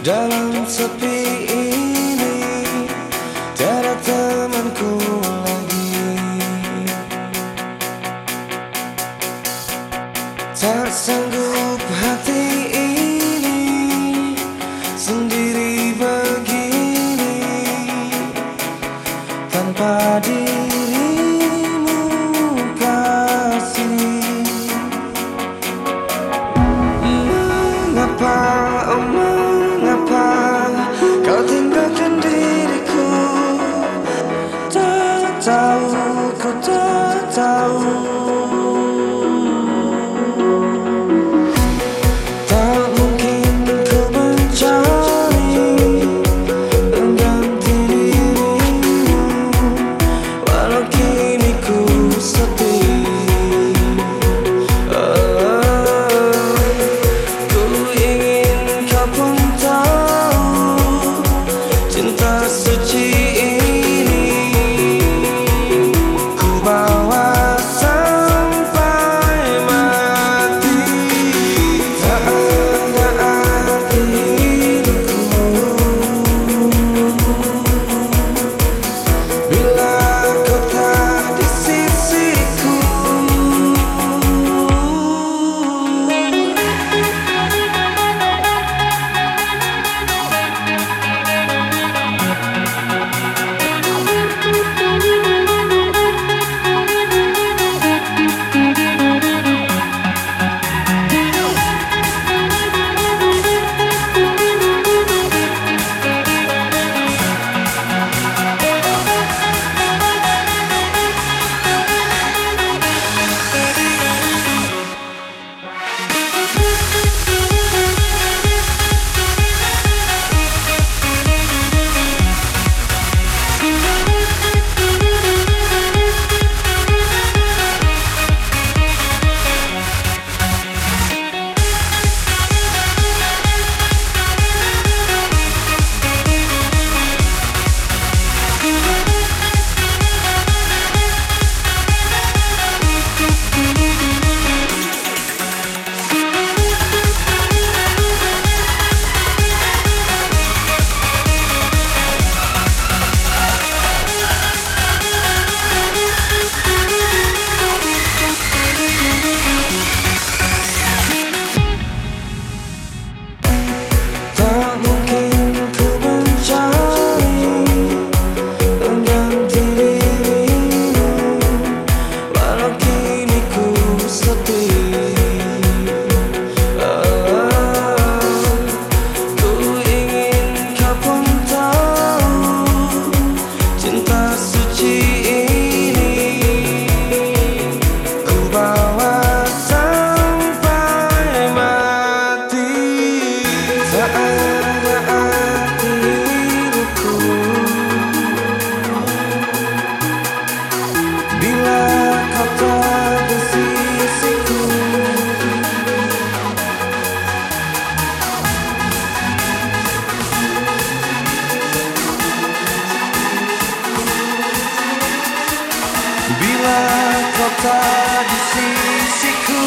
Dalam sepi ini Tiada temanku lagi. Tak sanggup hati ini Sendiri could do Bila kau tak di sisiku